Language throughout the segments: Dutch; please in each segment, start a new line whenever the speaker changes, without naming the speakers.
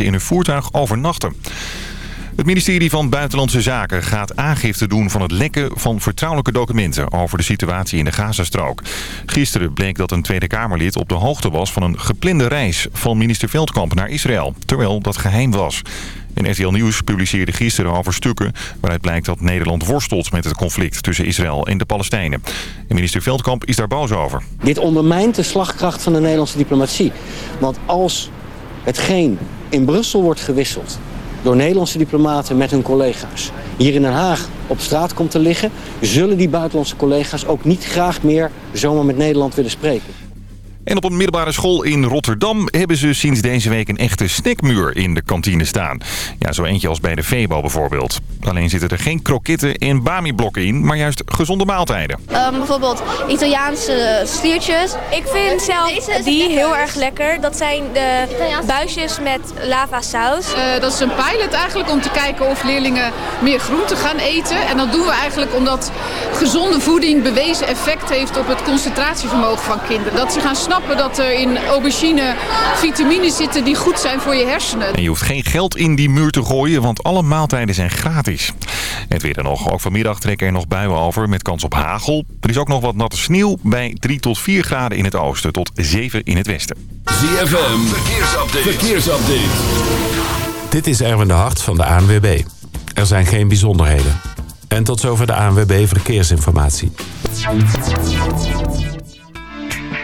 in hun voertuig overnachten. Het ministerie van Buitenlandse Zaken gaat aangifte doen van het lekken van vertrouwelijke documenten over de situatie in de Gazastrook. Gisteren bleek dat een Tweede Kamerlid op de hoogte was van een geplande reis van minister Veldkamp naar Israël, terwijl dat geheim was. En RTL Nieuws publiceerde gisteren over stukken waaruit blijkt dat Nederland worstelt met het conflict tussen Israël en de Palestijnen. En minister Veldkamp is daar boos over.
Dit ondermijnt de slagkracht van de Nederlandse diplomatie. Want als hetgeen in Brussel wordt gewisseld door Nederlandse diplomaten met hun collega's... hier in Den Haag op straat komt te liggen... zullen die buitenlandse collega's ook niet graag meer zomaar met Nederland willen spreken.
En op een middelbare school in Rotterdam hebben ze sinds deze week een echte snackmuur in de kantine staan. Ja, zo eentje als bij de Febo bijvoorbeeld. Alleen zitten er geen kroketten en bami-blokken in, maar juist gezonde maaltijden.
Um, bijvoorbeeld Italiaanse sliertjes. Ik vind zelf die heel erg lekker. Dat zijn de buisjes met lava saus.
Uh, dat is een pilot eigenlijk om te kijken of leerlingen meer groente gaan eten. En dat doen we eigenlijk omdat gezonde voeding bewezen effect heeft op het concentratievermogen van kinderen. Dat ze gaan snappen dat er in aubergine vitamines zitten die goed zijn voor je hersenen.
En je hoeft geen geld in die muur te gooien, want alle maaltijden zijn gratis. Het weer er nog. Ook vanmiddag trekken er nog buien over met kans op hagel. Er is ook nog wat natte sneeuw bij 3 tot 4 graden in het oosten tot 7 in het westen.
ZFM, verkeersupdate. verkeersupdate.
Dit is Erwin de Hart van de ANWB. Er zijn geen bijzonderheden. En tot zover de ANWB Verkeersinformatie.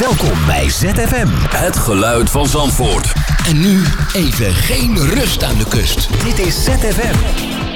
Welkom bij ZFM.
Het geluid van Zandvoort.
En nu even geen rust aan de kust. Dit is ZFM.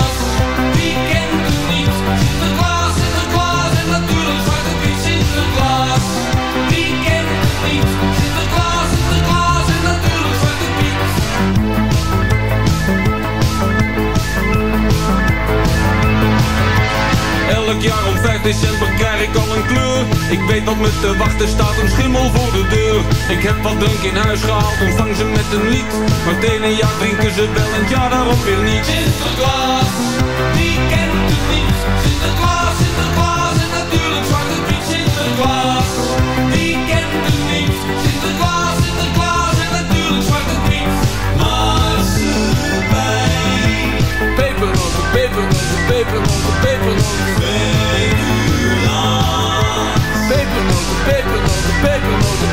Elk jaar om 5 december krijg ik al een kleur. Ik weet wat me te wachten staat, een schimmel voor de deur. Ik heb wat drank in huis gehaald, ontvang ze met een lied. Maar het ene jaar drinken ze wel en het jaar daarop weer niet. Sinterklaas, wie kent het niet? Sinterklaas, Sinterklaas pepernoten, pepernoten, pepernoten Pepernoten, pepernoten,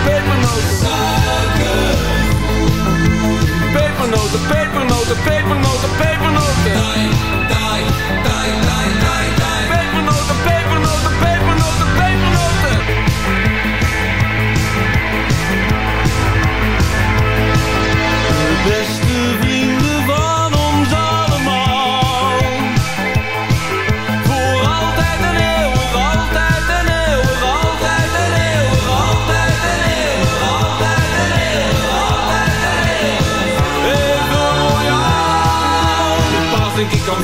pepernoten, pepernoten Suiker Pepernoten,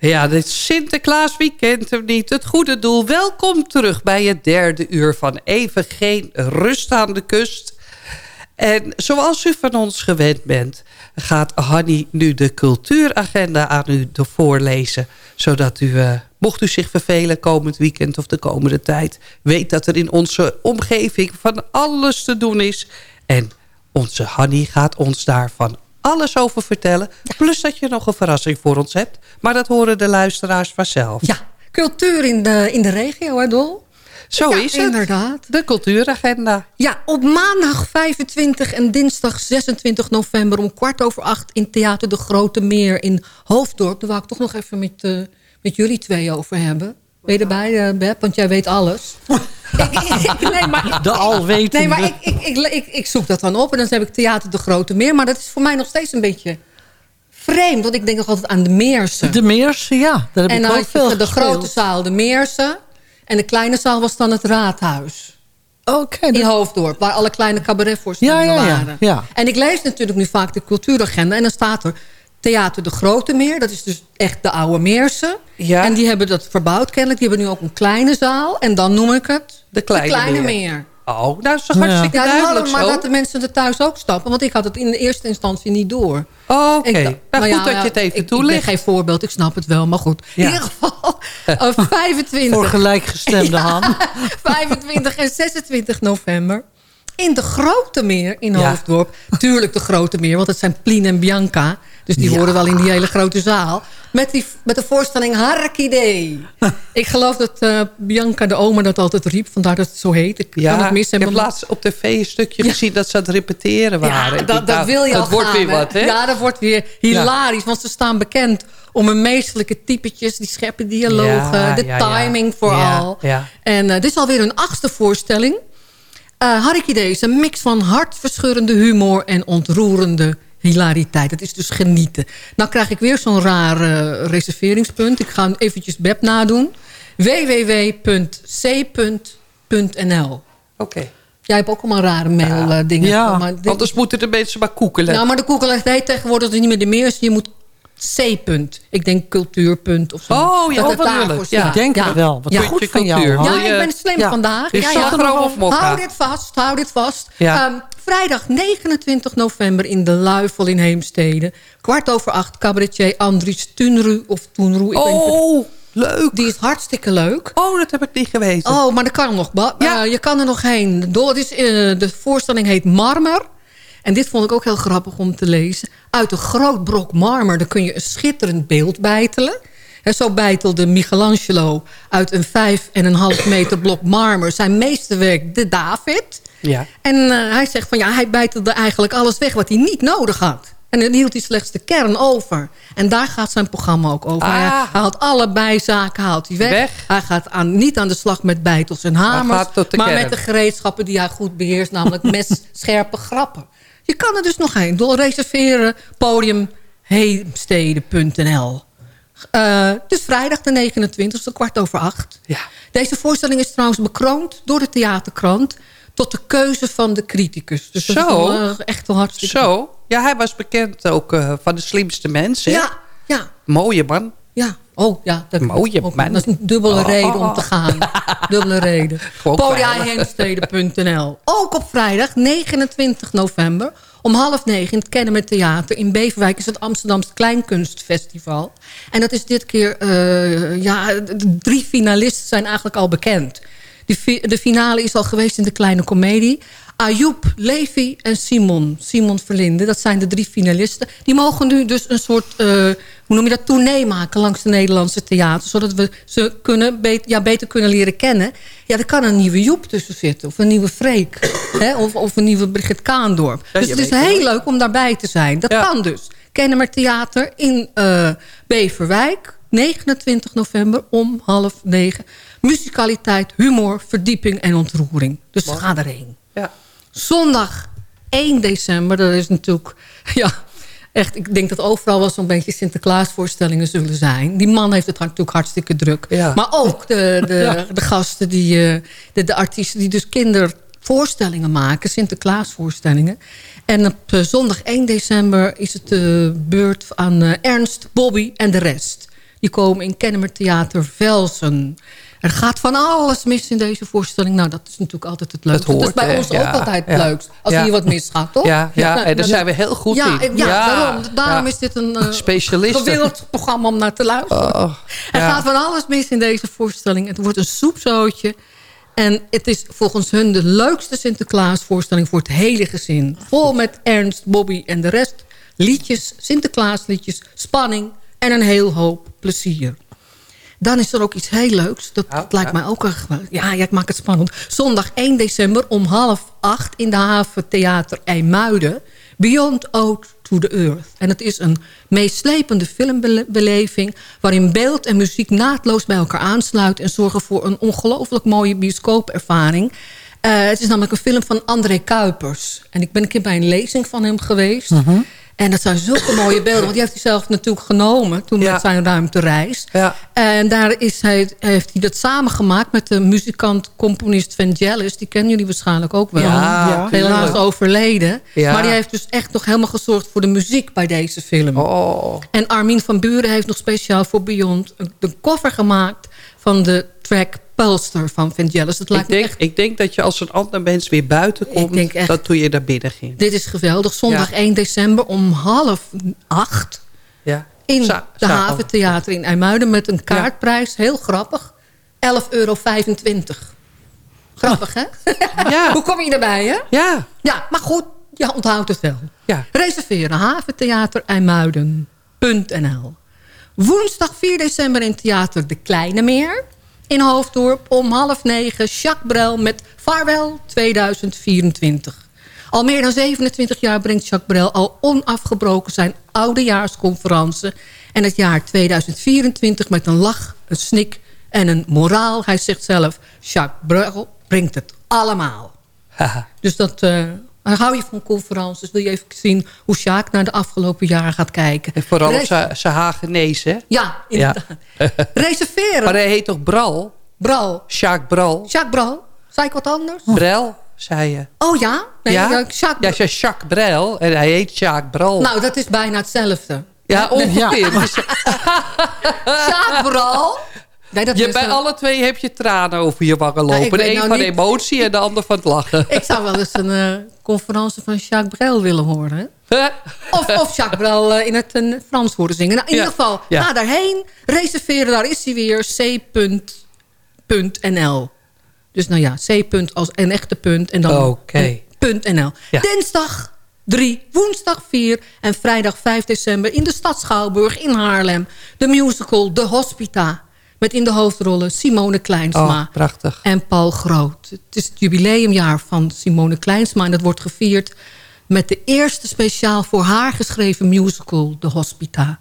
Ja, dit Sinterklaas, wie kent hem niet? Het goede doel. Welkom terug bij het derde uur van Even Geen Rust aan de Kust. En zoals u van ons gewend bent... gaat Hanny nu de cultuuragenda aan u voorlezen. Zodat u, eh, mocht u zich vervelen komend weekend of de komende tijd... weet dat er in onze omgeving van alles te doen is. En onze Hanny gaat ons daarvan alles over vertellen. Plus dat je nog een verrassing voor ons hebt. Maar dat horen de luisteraars vanzelf.
Ja, cultuur in de, in de regio, hè Dol?
Zo
Ja,
is het.
inderdaad.
De cultuuragenda.
Ja, op maandag 25 en dinsdag 26 november... om kwart over acht in Theater de Grote Meer in Hoofddorp. Daar wou ik toch nog even met, eh, met jullie twee over hebben. Ben je erbij, eh, Beb? Want jij weet alles. ik, ik- nee, maar,
De alwetende.
Nee, maar ik, ik, ik, ik, ik zoek dat dan op. En dan heb ik Theater de Grote Meer. Maar dat is voor mij nog steeds een beetje vreemd. Want ik denk nog altijd aan de Meersen.
De Meersen, ja. Daar heb
en
ik
dan
ook
had je
veel
de
gespeeld.
grote zaal de Meersen. En de kleine zaal was dan het raadhuis.
Oké.
In Hoofddorp, waar alle kleine cabaretvoorstellingen
Ja, ja, ja,
waren.
ja.
En ik lees natuurlijk nu vaak de cultuuragenda. En dan staat er Theater de Grote Meer. Dat is dus echt de oude Meersen.
Ja.
En die hebben dat verbouwd kennelijk. Die hebben nu ook een kleine zaal. En dan noem ik het
De Kleine Meer.
Meer.
Oh, nou dat is toch hartstikke
Ja,
duidelijk
hadden we maar dat de mensen er thuis ook stappen. Want ik had het in de eerste instantie niet door.
Oh, Oké,
dacht-
nou,
maar
goed
ja,
dat je
ja,
het even
ik, ik ben
toelicht.
geen voorbeeld, ik snap het wel. Maar goed,
Ja.
in ieder geval eh, 25.
Voor gelijkgestemde Han.
25 en 26 november. In de Grote Meer in
Ja.
Hoofddorp. Tuurlijk de Grote Meer, want het zijn Plien en Bianca. Dus die horen wel in die hele grote zaal. Met, die, met de voorstelling Harkidee. ik geloof dat eh, Bianca de oma dat altijd riep. Vandaar dat het zo heet. Ik kan
Ja,
het mis
ik heb
hebben.
laatst op tv een stukje gezien dat ze aan het repeteren waren.
Ja, dat, dat wil je
Dat
al
wordt
gaan,
weer wat, hè?
Ja, dat wordt weer hilarisch. Want ze staan bekend om hun meestelijke typetjes. Die scheppen dialogen.
Ja,
de
ja, ja.
timing vooral.
Ja, ja.
En eh, dit is alweer hun achtste voorstelling. Eh Harikidee is een mix van hartverscheurende humor en ontroerende hilariteit. Het is dus genieten. Nou krijg ik weer zo'n raar eh, reserveringspunt. Ik ga eventjes Beb nadoen. www.c.nl
Oké.
Jij hebt ook allemaal rare mail eh, dingen.
Ja,
maar dit-
Anders moeten de mensen maar koekelen.
nou, maar de Google heet tegenwoordig dus niet meer de meer. Je moet C. punt. Ik denk cultuurpunt of zo.
Oh, ja,
Dat
oh,
het daarvoor staat.
Ik denk het wel. Wat
Ja.
goed van jou,
cultuur.
Ja, ik ben slim
Ja.
vandaag.
Is
ja, ja.
er of?
Hou dit vast, hou dit vast.
Ja.
Ehm, vrijdag 29 november in de Luifel in Heemstede. Kwart over acht, cabaretier Andries Tunru of Tunru. Ik.
Oh, leuk.
Die is hartstikke leuk.
Oh, dat heb ik niet geweten.
Oh, maar dat kan nog.
Ja.
eh, je kan er nog heen. Door, het is, eh, de voorstelling heet Marmer. En dit vond ik ook heel grappig om te lezen. Uit een groot brok marmer daar kun je een schitterend beeld bijtelen. En zo bijtelde Michelangelo uit een vijf en een half meter blok marmer... zijn meesterwerk, de David.
Ja.
En eh, hij zegt van ja, hij bijtelde eigenlijk alles weg wat hij niet nodig had. En dan hield hij slechts de kern over. En daar gaat zijn programma ook over.
Ah.
Hij, hij haalt alle bijzaken haalt hij weg.
Weg.
Hij gaat aan, niet aan de slag met bijtels en hamers. maar
kern.
met de gereedschappen die hij goed beheerst. Namelijk mes, scherpe grappen. Je kan er dus nog heen. Door reserveren podium heemstede.nl. Eh, dus vrijdag de 29e, kwart over acht.
Ja.
Deze voorstelling is trouwens bekroond door de theaterkrant... tot de keuze van de criticus. Dus is
Zo.
eh, echt wel hartstikke...
Zo. Ja, hij was bekend ook eh, van de slimste mensen.
Ja, ja,
Mooie man.
Ja. Oh, ja. Dat,
Mooie
ook-
man.
Dat is een dubbele
Oh.
reden om te gaan. dubbele reden.
Gewoon
Podiaheemstede.nl Ook op vrijdag 29 november om half negen in het Kennemer Theater in Beverwijk... is het Amsterdamse Kleinkunstfestival. En dat is dit keer... eh, ja, de drie finalisten zijn eigenlijk al bekend. De finale is al geweest in de Kleine Comedie. Ayoub, Levi en Simon. Simon Verlinde, dat zijn de drie finalisten. Die mogen nu dus een soort, eh, hoe noem je dat, tournee maken langs de Nederlandse theater. Zodat we ze kunnen, bet- ja, beter kunnen leren kennen. Ja, er kan een nieuwe Joep tussen zitten. Of een nieuwe Freek. hè, of, of een nieuwe Brigitte Kaandorp.
Ja,
dus het is heel leuk om daarbij te zijn. Dat kan dus. Kennemer Theater in eh, Beverwijk. 29 november om half negen. Musicaliteit, humor, verdieping en ontroering. Dus ga erheen.
Ja.
Zondag 1 december, dat is natuurlijk... Ja, echt, ik denk dat overal wel zo'n beetje Sinterklaasvoorstellingen zullen zijn. Die man heeft het natuurlijk hartstikke druk.
Ja.
Maar ook de, de,
Ja.
de gasten, die, eh, de, de artiesten die dus kindervoorstellingen maken. Sinterklaasvoorstellingen. En op eh, zondag 1 december is het de beurt aan eh, Ernst, Bobby en de rest. Die komen in Kennemer Theater Velsen. Er gaat van alles mis in deze voorstelling. Nou, dat is natuurlijk altijd het leukste. Dat,
hoort,
is bij ons
Ja,
ook altijd
ja.
het leukst. Als
Ja.
hier wat misgaat, toch?
Ja, ja, en daar
nou,
zijn we heel goed
ja,
in.
Ja,
Ja,
daarom, daarom
ja.
is dit een eh,
Specialisten.
gewild programma om naar te luisteren.
Oh,
er
ja.
gaat van alles mis in deze voorstelling. Het wordt een soepzootje. En het is volgens hun de leukste Sinterklaasvoorstelling voor het hele gezin. Vol met Ernst, Bobby en de rest. Liedjes, Sinterklaasliedjes, spanning en een heel hoop plezier. Dan is er ook iets heel leuks. Dat, dat lijkt mij ook erg... wel- Ja, ja, ik maak het spannend. Zondag 1 december om half acht in de haven Theater IJmuiden. Beyond Ode to the Earth. En het is een meeslepende filmbeleving... waarin beeld en muziek naadloos bij elkaar aansluiten... en zorgen voor een ongelooflijk mooie bioscoopervaring. Eh, het is namelijk een film van André Kuipers. En ik ben een keer bij een lezing van hem geweest... En dat zijn zulke mooie beelden. Want die heeft hij zelf natuurlijk genomen toen met zijn ruimtereis. En daar is hij, heeft hij dat samengemaakt met de muzikant-componist Vangelis. Die kennen jullie waarschijnlijk ook wel.
Ja, Ja.
Helaas overleden.
Ja.
Maar die heeft dus echt nog helemaal gezorgd voor de muziek bij deze film.
Oh.
En Armin van Buren heeft nog speciaal voor Beyond de cover gemaakt van de track Van Vangelis. Dat
Ik
me
denk,
echt
ik denk dat je als een ander mens weer buiten komt... dat toen je naar binnen ging.
Dit is geweldig. Zondag
Ja.
1 december om half acht.
Ja.
In de Haventheater in IJmuiden met een kaartprijs. Heel grappig. 11,25 euro. Grappig, hè?
Ja.
Hoe kom je erbij, hè?
Ja.
Ja, maar goed. Je onthoudt het wel.
Ja.
Reserveren. Haventheater IJmuiden.nl Woensdag 4 december in Theater De Kleine Meer. In Hoofddorp om half negen. Jacques Brel met Vaarwel 2024. Al meer dan 27 jaar brengt Jacques Brel al onafgebroken zijn oudejaarsconferentie. En het jaar 2024 met een lach, een snik en een moraal. Hij zegt zelf, Jacques Brel brengt het allemaal. Dus dat, eh, hou je van conferences. Wil je even zien hoe Sjaak naar de afgelopen jaren gaat kijken.
En vooral zijn zijn hè?
Ja, inderdaad. Reserveren.
Maar hij heet toch Bral?
Bral.
Jacques Bral.
Jacques Bral. Zei ik wat anders?
Brel, zei je.
Oh ja? Nee,
ja?
ja, Jacques
ja, zei Jacques Brel en hij heet Jacques Bral.
Nou, dat is bijna hetzelfde.
ja, ongeveer.
Ja. Jacques Bral. Nee, dat
je, bij
wel-
alle twee heb je tranen over je wangen
Nou,
lopen. de een
nou
van
niet-
emotie en de ander van het lachen.
Ik zou wel eens een eh, conferentie van Jacques Brel willen horen. Of, of Jacques Brel eh, in het eh, Frans horen zingen. Nou, in
Ja.
ieder geval,
Ja.
ga daarheen. Reserveren, daar is hij weer. c.nl Dus nou ja, c. als een echte punt. En dan
Oké.
een .nl.
Ja.
Dinsdag 3, woensdag 4 en vrijdag 5 december... in de stad Schouwburg in Haarlem. De musical De Hospita. Met in de hoofdrollen Simone Kleinsma.
Oh, prachtig.
En Paul Groot. Het is het jubileumjaar van Simone Kleinsma. En dat wordt gevierd met de eerste speciaal voor haar geschreven musical, De Hospita.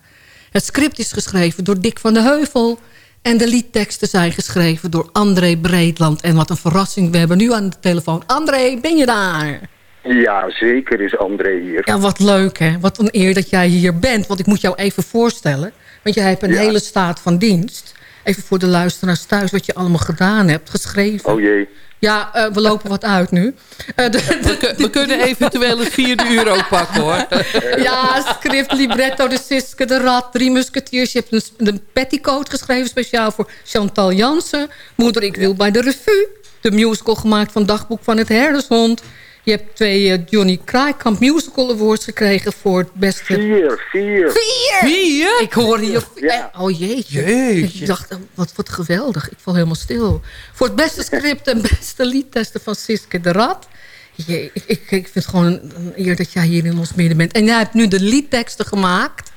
Het script is geschreven door Dick van de Heuvel. En de liedteksten zijn geschreven door André Breedland. En wat een verrassing, we hebben nu aan de telefoon. André, ben je daar?
Ja, zeker is André hier.
Ja, wat leuk hè. Wat een eer dat jij hier bent. Want ik moet jou even voorstellen. Want jij hebt een
Ja.
hele staat van dienst. Even voor de luisteraars thuis wat je allemaal gedaan hebt. Geschreven.
Oh jee.
Ja, eh, we lopen wat uit nu. Eh, de-
We, kun- we kunnen eventueel het vierde uur ook pakken, hoor.
ja, script, libretto, de Siske, de Rat, Drie Musketeers. Je hebt een, een petticoat geschreven, speciaal voor Chantal Jansen. Moeder, ik wil bij de revue. De musical gemaakt van Dagboek van het Herdershond. Je hebt twee eh, Johnny Kraaikamp Musical Awards gekregen voor het beste...
Vier, vier.
Vier?
Vier?
Ik hoor hier...
Ja.
Oh jeetje.
Jeetje.
Ik dacht, oh, wat, wat geweldig. Ik val helemaal stil. Voor het beste script en beste liedtesten van Siske de Rat. Je, ik, ik, ik vind het gewoon een eer dat jij hier in ons midden bent. En jij hebt nu de liedteksten gemaakt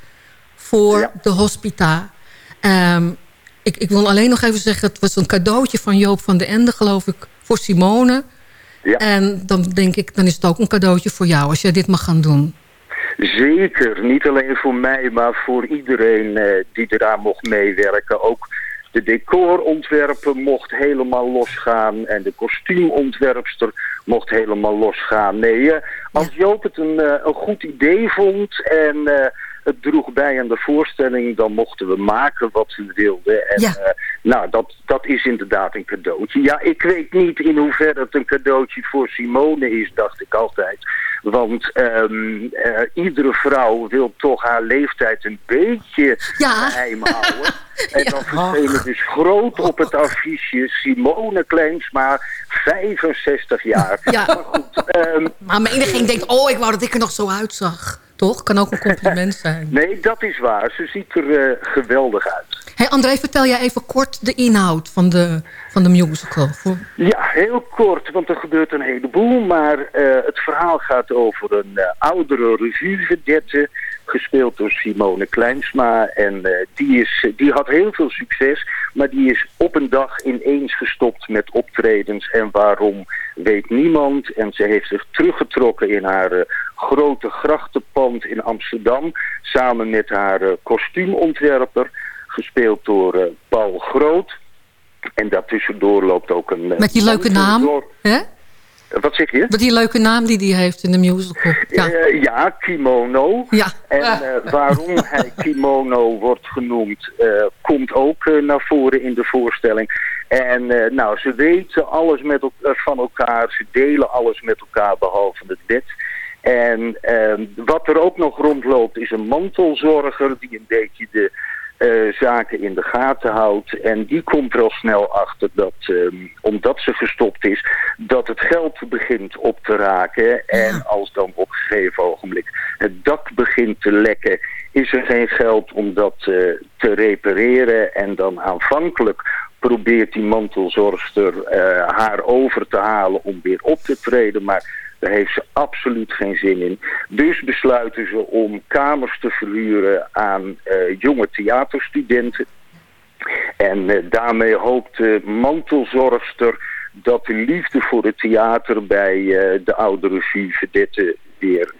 voor de hospita. Ehm, ik, ik wil alleen nog even zeggen, het was een cadeautje van Joop van den Ende, geloof ik, voor Simone.
Ja.
En dan denk ik, dan is het ook een cadeautje voor jou als jij dit mag gaan doen.
Zeker, niet alleen voor mij, maar voor iedereen eh, die eraan mocht meewerken. Ook de decorontwerper mocht helemaal losgaan en de kostuumontwerpster mocht helemaal losgaan. Nee, eh, als Joop het een, eh, een goed idee vond en eh, het droeg bij aan de voorstelling, dan mochten we maken wat we wilden. En
Ja.
eh, nou, dat, dat is inderdaad een cadeautje. Ja, ik weet niet in hoeverre het een cadeautje voor Simone is, dacht ik altijd. Want ehm, eh, iedere vrouw wil toch haar leeftijd een beetje geheim houden. En dan verschenen dus groot op het affiche Simone Kleinsma, 65 jaar.
Ja.
Maar goed, ehm,
Maar menigeen denkt, oh, ik wou dat ik er nog zo uitzag. Toch? Kan ook een compliment zijn.
nee, dat is waar. Ze ziet er eh, geweldig uit.
Hey André, vertel jij even kort de inhoud van de, van de musical. Voor...
Ja, heel kort, want er gebeurt een heleboel. Maar eh, het verhaal gaat over een eh, oudere revue-vedette, gespeeld door Simone Kleinsma. En die, is, die had heel veel succes, maar die is op een dag ineens gestopt met optredens. En waarom, weet niemand. En ze heeft zich teruggetrokken in haar grote grachtenpand in Amsterdam... samen met haar eh, kostuumontwerper, gespeeld door eh, Paul Groot... En daartussendoor loopt ook een... eh,
Met die leuke naam, hè?
Wat zeg je?
Met die leuke naam die hij heeft in de musical. Ja.
Ja, kimono.
Ja.
En waarom hij kimono wordt genoemd, komt ook naar voren in de voorstelling. En nou, ze weten alles met, van elkaar, ze delen alles met elkaar behalve het bed. En ehm, wat er ook nog rondloopt is een mantelzorger die een beetje de eh, zaken in de gaten houdt. En die komt er al snel achter dat, ehm, omdat ze gestopt is, dat het geld begint op te raken. En als dan op een gegeven ogenblik het dak begint te lekken, is er geen geld om dat eh, te repareren. En dan aanvankelijk probeert die mantelzorgster eh, haar over te halen om weer op te treden. Maar daar heeft ze absoluut geen zin in. Dus besluiten ze om kamers te verhuren aan eh, jonge theaterstudenten. En eh, daarmee hoopt de mantelzorgster dat de liefde voor het theater bij eh, de oude revue Vedette weer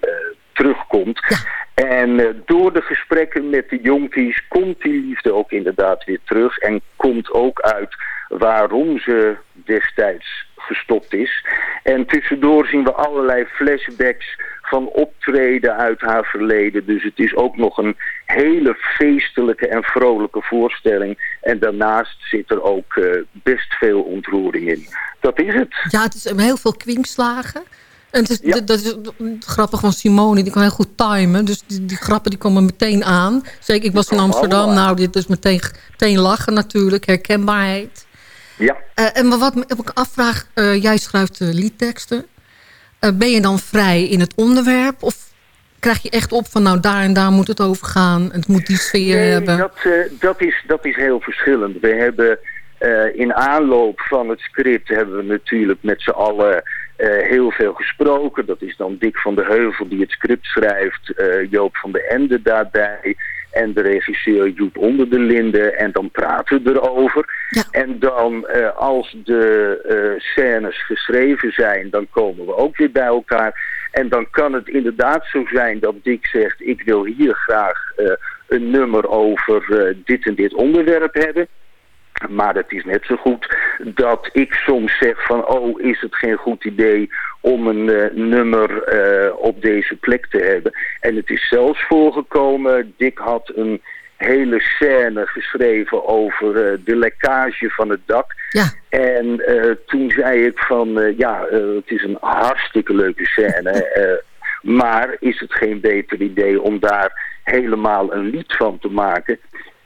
eh, terugkomt. En eh, door de gesprekken met de jonkies komt die liefde ook inderdaad weer terug. En komt ook uit waarom ze destijds gestopt is. En tussendoor zien we allerlei flashbacks van optreden uit haar verleden. Dus het is ook nog een hele feestelijke en vrolijke voorstelling. En daarnaast zit er ook eh, best veel ontroering in. Dat is het.
Ja, het is heel veel kwinkslagen. En het is, dat, dat is het grappige van Simone, die kan heel goed timen. Dus die, die grappen die komen meteen aan. Zeker, ik was in Amsterdam. Nou, dit is meteen, meteen lachen natuurlijk, herkenbaarheid.
Ja.
Eh, en maar wat ik afvraag, eh, jij schrijft eh, liedteksten. Ben je dan vrij in het onderwerp? Of krijg je echt op van nou daar en daar moet het over gaan. Het moet die sfeer
Nee,
hebben.
dat, dat, is, dat is heel verschillend. We hebben in aanloop van het script hebben we natuurlijk met z'n allen eh, heel veel gesproken. Dat is dan Dick van de Heuvel die het script schrijft, eh, Joop van de Ende daarbij en de regisseur Joep Onder de Linden. En dan praten we erover. En dan eh, als de scènes geschreven zijn, dan komen we ook weer bij elkaar. En dan kan het inderdaad zo zijn dat Dick zegt, ik wil hier graag een nummer over dit en dit onderwerp hebben. Maar het is net zo goed dat ik soms zeg van... oh, is het geen goed idee om een eh, nummer eh, op deze plek te hebben. En het is zelfs voorgekomen, Dick had een hele scène geschreven over eh, de lekkage van het dak.
Ja.
En toen zei ik van, ja, het is een hartstikke leuke scène. maar is het geen beter idee om daar helemaal een lied van te maken?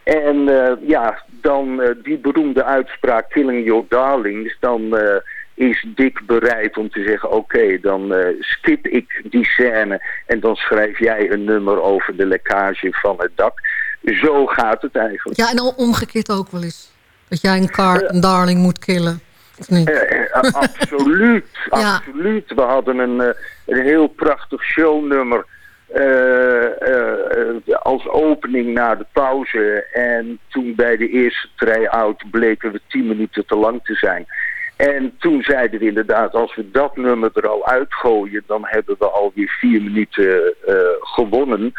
En eh, ja, dan eh, die beroemde uitspraak Killing Your Darlings, dan eh, is Dick bereid om te zeggen, oké, dan skip ik die scène en dan schrijf jij een nummer over de lekkage van het dak. Zo gaat het eigenlijk.
Ja, en al omgekeerd ook wel eens. Dat jij een, car, een darling moet killen.
Eh, absoluut,
Ja.
absoluut. We hadden een, een heel prachtig shownummer als opening na de pauze. En toen bij de eerste try-out bleken we tien minuten te lang te zijn. En toen zeiden we inderdaad, als we dat nummer er al uitgooien, dan hebben we alweer vier minuten eh, gewonnen.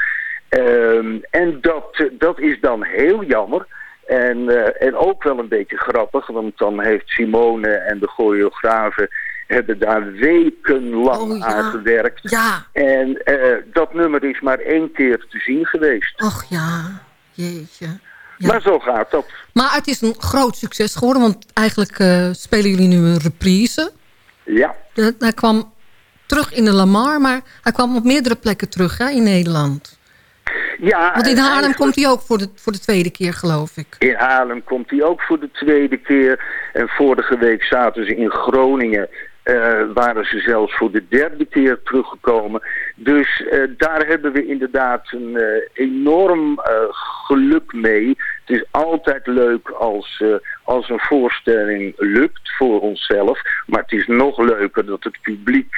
Ehm, en dat, dat is dan heel jammer. En, eh, en ook wel een beetje grappig, want dan heeft Simone en de choreografen hebben daar wekenlang aan gewerkt.
Ja.
En eh, dat nummer is maar één keer te zien geweest.
Och ja, jeetje.
Maar zo gaat dat.
Maar het is een groot succes geworden, want eigenlijk eh, spelen jullie nu een reprise.
Ja.
De- hij kwam terug in de Lamar, maar hij kwam op meerdere plekken terug hè, in Nederland.
Ja,
Want in
en
Haarlem komt hij ook voor de, voor de tweede keer, geloof ik.
In Haarlem komt hij ook voor de tweede keer. En vorige week zaten ze in Groningen. Eh, waren ze zelfs voor de derde keer teruggekomen. Dus eh, daar hebben we inderdaad een eh, enorm geluk mee. Het is altijd leuk als, als een voorstelling lukt voor onszelf. Maar het is nog leuker dat het publiek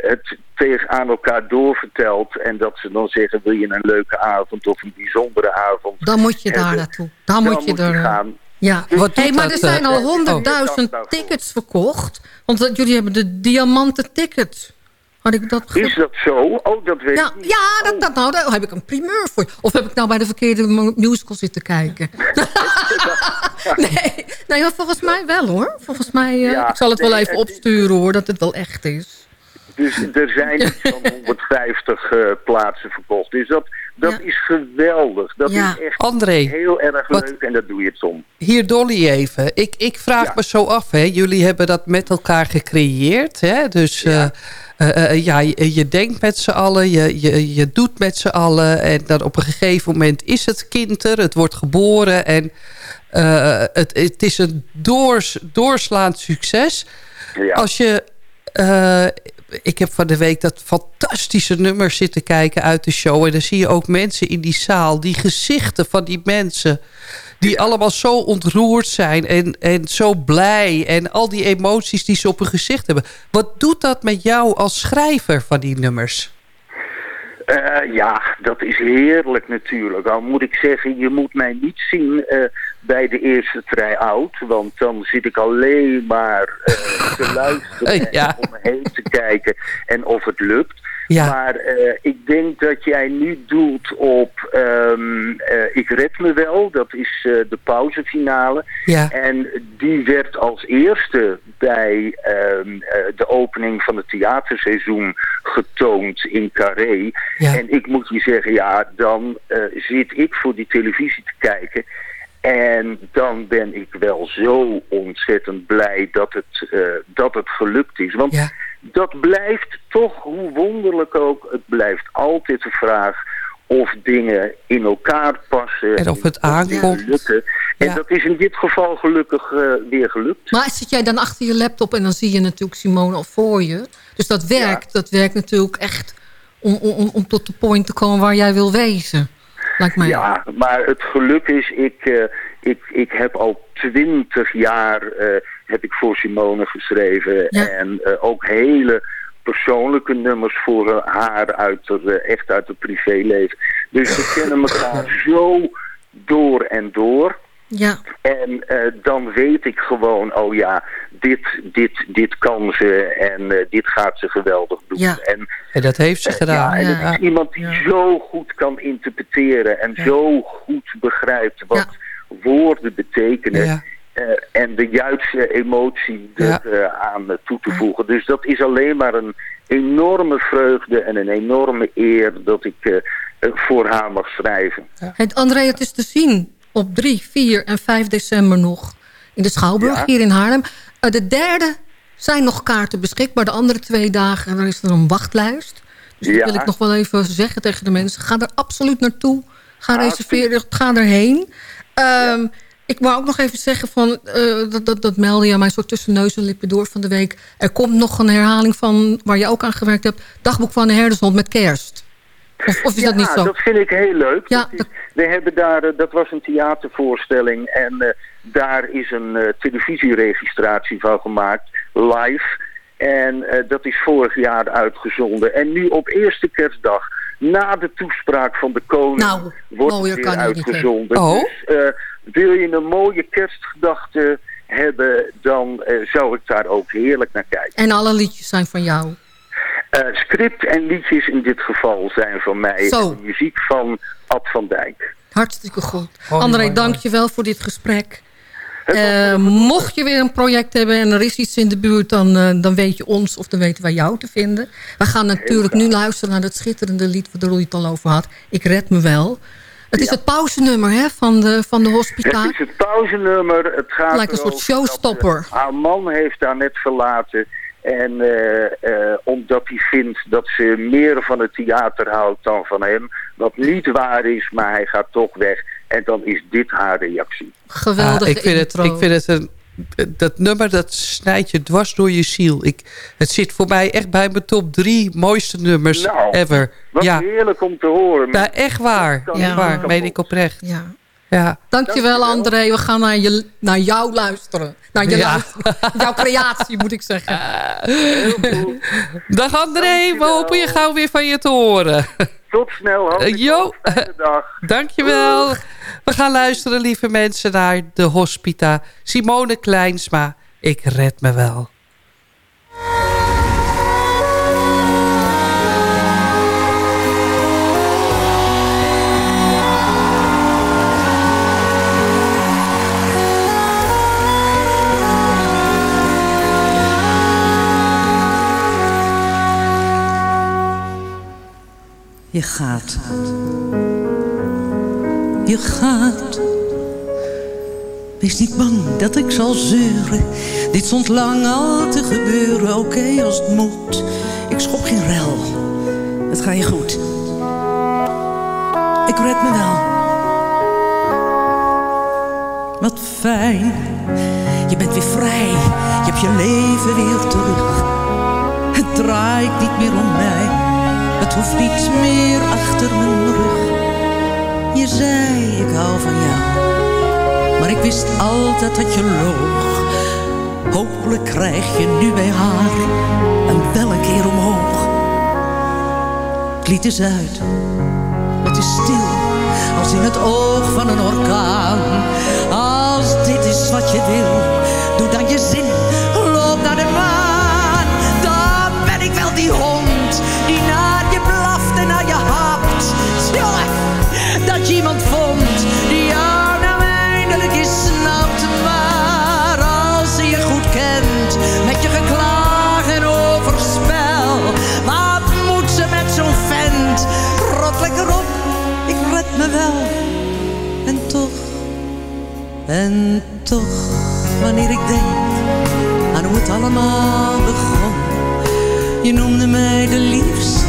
het tegen aan elkaar doorvertelt. En dat ze dan zeggen, wil je een leuke avond of een bijzondere avond?
Dan moet je daar naartoe. Dan, moet je er...
gaan.
Ja,
Wat
hey, maar
dat,
er zijn
eh,
al
oh.
honderdduizend tickets verkocht. Want eh, jullie hebben de diamanten ticket. Had ik dat
Is dat zo? Oh, dat weet
ja,
ik niet.
Ja, dat, dat, nou, daar heb ik een primeur voor. Of heb ik nou bij de verkeerde mu- musical zitten kijken? nee, nee maar volgens mij wel hoor. Volgens mij, eh,
Ja,
ik zal het wel even
het
opsturen hoor, dat het wel echt is.
Dus er zijn van 150 eh, plaatsen verkocht. Dus dat, dat is geweldig. Dat
Ja.
is echt
André,
heel erg leuk en dat doe je het om.
Hier Dolly even. Ik, ik vraag me zo af, hè. jullie hebben dat met elkaar gecreëerd. Hè? Dus ja, ja je, je denkt met z'n allen, je, je, je doet met z'n allen. En dan op een gegeven moment is het kind er, het wordt geboren. En eh, het, het is een doors, doorslaand succes. Als je... eh, ik heb van de week dat fantastische nummer zitten kijken uit de show. En dan zie je ook mensen in die zaal. Die gezichten van die mensen. Die allemaal zo ontroerd zijn. En, en zo blij. En al die emoties die ze op hun gezicht hebben. Wat doet dat met jou als schrijver van die nummers?
Eh, ja, dat is heerlijk natuurlijk. Al moet ik zeggen, je moet mij niet zien eh, bij de eerste try-out. Want dan zit ik alleen maar eh, te luisteren
Ja.
en om me heen te kijken en of het lukt.
Ja.
Maar eh, ik denk dat jij nu doelt op ehm, eh, Ik red me wel. Dat is de pauzefinale.
Ja.
En die werd als eerste bij ehm, eh, de opening van het theaterseizoen getoond in Carré. En ik moet je zeggen, ja, dan zit ik voor die televisie te kijken. En dan ben ik wel zo ontzettend blij dat het, eh, dat het gelukt is. Want dat blijft toch, hoe wonderlijk ook, het blijft altijd de vraag of dingen in elkaar passen.
En of het aankomt.
Lukken. En dat is in dit geval gelukkig eh, weer gelukt.
Maar zit jij dan achter je laptop en dan zie je natuurlijk Simone al voor je. Dus dat werkt, dat werkt natuurlijk echt om, om, om tot de point te komen waar jij wil wezen. Lijkt mij.
Ja, maar het geluk is, ik, eh, ik, ik heb al twintig jaar eh, heb ik voor Simone geschreven. En eh, ook hele persoonlijke nummers voor haar uit eh, echt uit het privéleven. Dus we kennen elkaar zo door en door.
Ja.
En eh, dan weet ik gewoon, oh ja, dit, dit, dit kan ze en eh, dit gaat ze geweldig doen.
Ja.
En,
En dat heeft ze gedaan.
ja, en is iemand die zo goed kan interpreteren en zo goed begrijpt wat woorden betekenen.
Ja.
eh, en de juiste emotie er eh, aan eh, toe te voegen. Dus dat is alleen maar een enorme vreugde en een enorme eer dat ik eh, eh, voor haar mag schrijven.
Het André, het is te zien op 3, 4 en 5 december nog in de Schouwburg
Ja.
hier in Haarlem. Eh, de derde zijn nog kaarten beschikbaar. De andere twee dagen er is er een wachtlijst. Dus dat
Ja.
wil ik nog wel even zeggen tegen de mensen. Ga er absoluut naartoe. Ga
Ah,
reserveren, ga erheen. Ehm, Ik wou ook nog even zeggen, van, eh, dat, dat, dat meldde je mij zo tussen neus en lippen door van de week. Er komt nog een herhaling van, waar je ook aan gewerkt hebt, Dagboek van de Herdershond met kerst. Of, of is dat niet zo?
dat vind ik heel leuk. Dat is- we hebben daar, eh, dat was een theatervoorstelling en eh, daar is een uh, televisieregistratie van gemaakt, live. En uh, dat is vorig jaar uitgezonden. En nu op eerste kerstdag, na de toespraak van de koning,
nou,
wordt het weer uitgezonden.
Oh.
Dus uh, wil je een mooie kerstgedachte hebben, dan zou ik daar ook heerlijk naar kijken.
En alle liedjes zijn van jou?
Uh, script en liedjes in dit geval zijn van mij.
Zo.
En muziek van Ad van Dijk.
Hartstikke goed. Hoi, André, hoi, dank je wel voor dit gesprek. Uh, mocht je weer een project hebben en er is iets in de buurt... dan, uh, dan weet je ons of dan weten wij jou te vinden. We gaan natuurlijk nu luisteren naar dat schitterende lied... waar je het al over had. Ik red me wel. Het is ja. het pauzenummer hè, van de, van de hospitaal.
Het is het pauzenummer. Het gaat
Lijkt een soort showstopper.
Dat, haar man heeft daar net verlaten... En uh, uh, omdat hij vindt dat ze meer van het theater houdt dan van hem. Wat niet waar is, maar hij gaat toch weg. En dan is dit haar reactie.
Geweldig.
Ah, ik, vind het, ik vind het een... Dat nummer, dat snijdt je dwars door je ziel. Ik, het zit voor mij echt bij mijn top drie mooiste nummers
nou,
ever.
Wat
ja.
heerlijk om te horen.
Nou, echt waar. Echt ja. waar. Meen ik oprecht.
Ja.
Ja.
Dankjewel André. We gaan naar, je, naar jou luisteren. Naar je ja. luisteren. jouw creatie moet ik zeggen.
Dag André. Dankjewel. We hopen je gauw weer van je te horen.
Tot snel.
Uh, jo.
dag.
Dankjewel. Doeg. We gaan luisteren lieve mensen naar de hospita. Simone Kleinsma. Ik red me wel.
Je gaat. Je gaat. Wees niet bang dat ik zal zeuren. Dit stond lang al te gebeuren. Oké, als het moet. Ik schop geen rel. Het gaat je goed. Ik red me wel. Wat fijn. Je bent weer vrij. Je hebt je leven weer terug. Het draait niet meer om mij. Het hoeft niet meer achter mijn rug. Je zei, ik hou van jou. Maar ik wist altijd dat je loog. Hopelijk krijg je nu bij haar een wel een keer omhoog. Het lied is uit. Het is stil, als in het oog van een orkaan. Als dit is wat je wil, doe dan je zin. Loop naar de maan. Dan ben ik wel die hond Jongen, dat je iemand vond die jou nou eindelijk eens snapt. Maar als ze je goed kent, met je geklaag en overspel. Wat moet ze met zo'n vent? Rot lekker op, ik red me wel. En toch, en toch, wanneer ik denk aan hoe het allemaal begon. Je noemde mij de liefste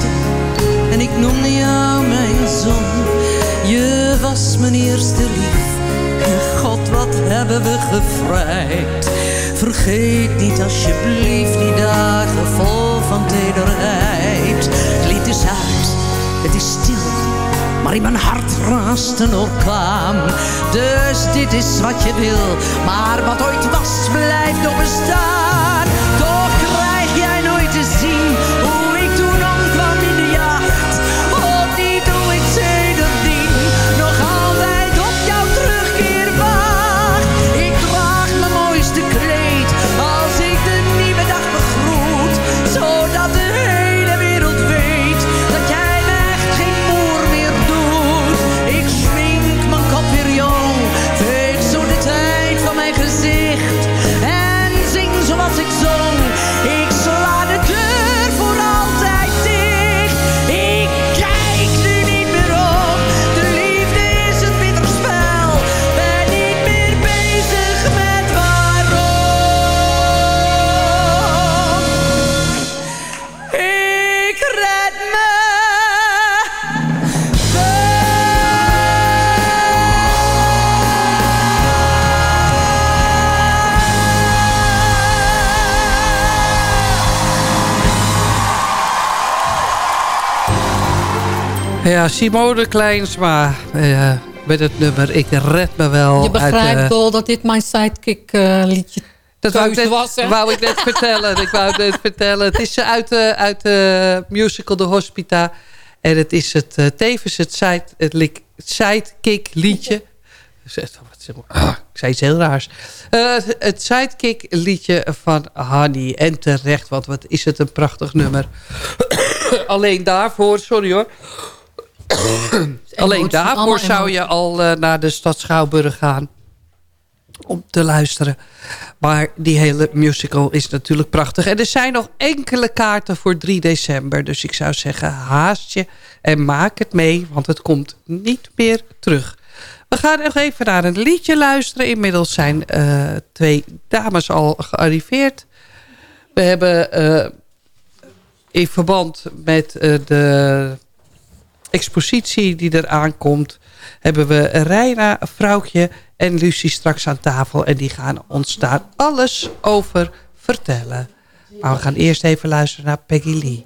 noemde jou mijn zon. Je was mijn eerste lief God, wat hebben we gevrijd. Vergeet niet alsjeblieft die dagen vol van tederheid. Het lied is uit, het is stil, maar in mijn hart raast een orkaan. Dus dit is wat je wil, maar wat ooit was blijft nog bestaan.
Ja, Simone Kleinsma. Uh, met het nummer Ik Red Me Wel.
Je begrijpt
uit, eh,
wel dat dit mijn sidekick eh, liedje
dat wou ik, net,
was,
wou ik net vertellen. Ik wou het net vertellen. Het is uit de, uit de musical De Hospita. En het is het, eh, tevens het, side, het lik- sidekick liedje. Ah, ik zei iets heel raars. Eh, het sidekick liedje van Honey. En terecht, want wat is het een prachtig nummer. Alleen daarvoor, sorry hoor. Alleen daarvoor zou je al eh, naar de stad Schouwburg gaan om te luisteren. Maar die hele musical is natuurlijk prachtig. En er zijn nog enkele kaarten voor 3 december. Dus ik zou zeggen, haast je en maak het mee. Want het komt niet meer terug. We gaan nog even naar een liedje luisteren. Inmiddels zijn eh, twee dames al gearriveerd. We hebben eh, in verband met de expositie die er aankomt... hebben we Reina, Vrouwtje en Lucie straks aan tafel. En die gaan ons daar alles over vertellen. Maar we gaan eerst even luisteren naar Peggy Lee.